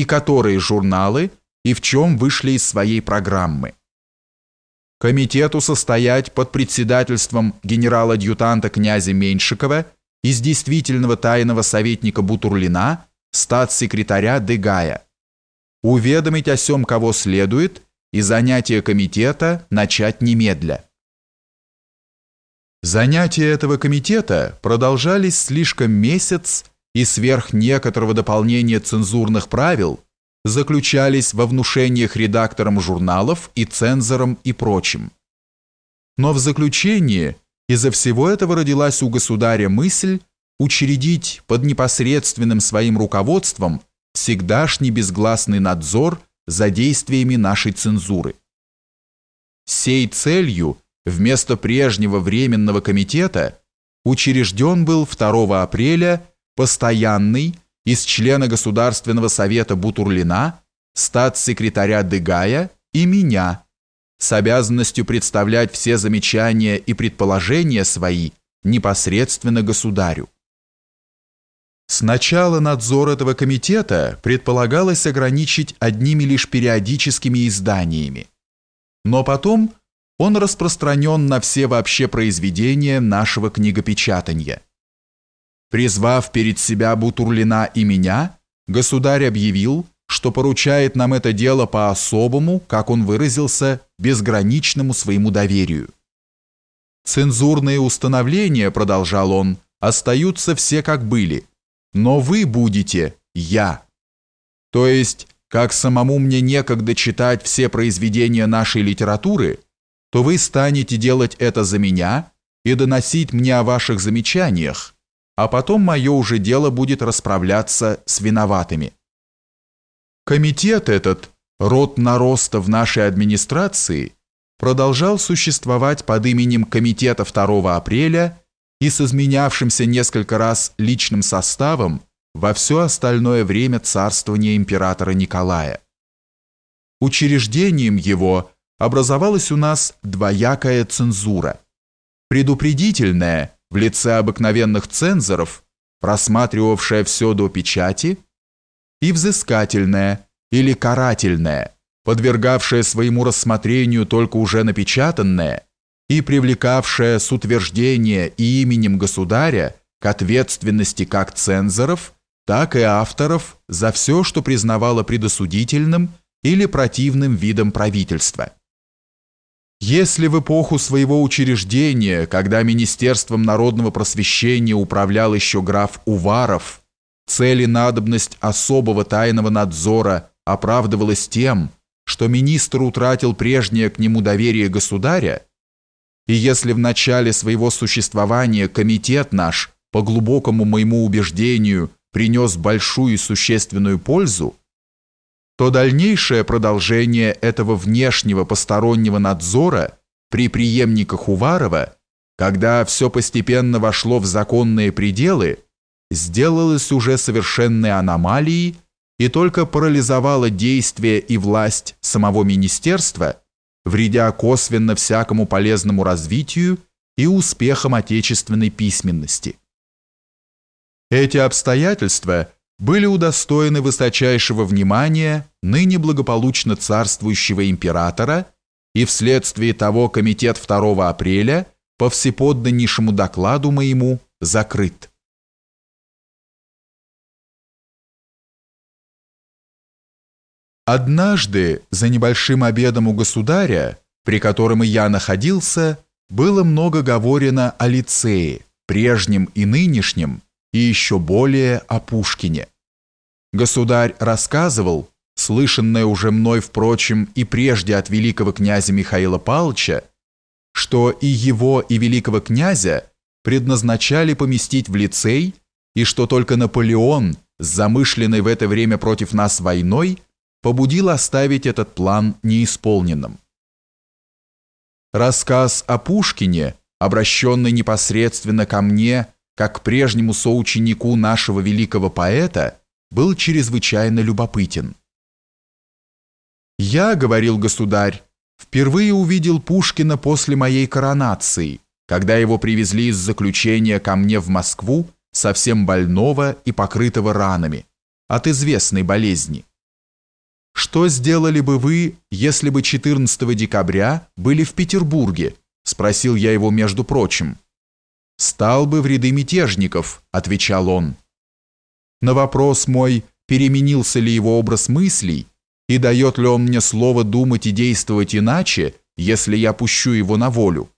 и которые журналы и в чем вышли из своей программы. Комитету состоять под председательством генерала-адъютанта князя Меньшикова из действительного тайного советника Бутурлина, статс-секретаря Дегая. Уведомить о сем кого следует и занятие комитета начать немедля. Занятия этого комитета продолжались слишком месяц и сверх некоторого дополнения цензурных правил заключались во внушениях редакторам журналов и цензорам и прочим. Но в заключение из-за всего этого родилась у государя мысль учредить под непосредственным своим руководством всегдашний безгласный надзор за действиями нашей цензуры. Сей целью вместо прежнего временного комитета учрежден был 2 апреля постоянный из члена Государственного совета Бутурлина, статс-секретаря Дегая и меня с обязанностью представлять все замечания и предположения свои непосредственно государю. Сначала надзор этого комитета предполагалось ограничить одними лишь периодическими изданиями, но потом он распространен на все вообще произведения нашего книгопечатания. Призвав перед себя Бутурлина и меня, государь объявил, что поручает нам это дело по особому, как он выразился, безграничному своему доверию. Цензурные установления, продолжал он, остаются все как были, но вы будете я. То есть, как самому мне некогда читать все произведения нашей литературы, то вы станете делать это за меня и доносить мне о ваших замечаниях, а потом мое уже дело будет расправляться с виноватыми. Комитет этот, род нароста в нашей администрации, продолжал существовать под именем Комитета 2 апреля и с изменявшимся несколько раз личным составом во все остальное время царствования императора Николая. Учреждением его образовалась у нас двоякая цензура. Предупредительная – в лице обыкновенных цензоров, просматривавшая все до печати, и взыскательная или карательная, подвергавшая своему рассмотрению только уже напечатанное и привлекавшая с утверждения и именем государя к ответственности как цензоров, так и авторов за все, что признавало предосудительным или противным видом правительства. Если в эпоху своего учреждения, когда Министерством народного просвещения управлял еще граф Уваров, цель и надобность особого тайного надзора оправдывалась тем, что министр утратил прежнее к нему доверие государя, и если в начале своего существования комитет наш, по глубокому моему убеждению, принес большую и существенную пользу, то дальнейшее продолжение этого внешнего постороннего надзора при преемниках Уварова, когда все постепенно вошло в законные пределы, сделалось уже совершенной аномалией и только парализовало действие и власть самого министерства, вредя косвенно всякому полезному развитию и успехам отечественной письменности. Эти обстоятельства – были удостоены высочайшего внимания ныне благополучно царствующего императора и вследствие того комитет 2 апреля по всеподданнейшему докладу моему закрыт. Однажды за небольшим обедом у государя, при котором и я находился, было много говорено о лицее, прежнем и нынешнем, и еще более о Пушкине. Государь рассказывал, слышанное уже мной, впрочем, и прежде от великого князя Михаила Павловича, что и его, и великого князя предназначали поместить в лицей, и что только Наполеон, с замышленной в это время против нас войной, побудил оставить этот план неисполненным. Рассказ о Пушкине, обращенный непосредственно ко мне, как прежнему соученику нашего великого поэта, был чрезвычайно любопытен. «Я, — говорил государь, — впервые увидел Пушкина после моей коронации, когда его привезли из заключения ко мне в Москву, совсем больного и покрытого ранами, от известной болезни. «Что сделали бы вы, если бы 14 декабря были в Петербурге?» – спросил я его между прочим. «Стал бы в ряды мятежников», – отвечал он. На вопрос мой, переменился ли его образ мыслей, и дает ли он мне слово думать и действовать иначе, если я пущу его на волю,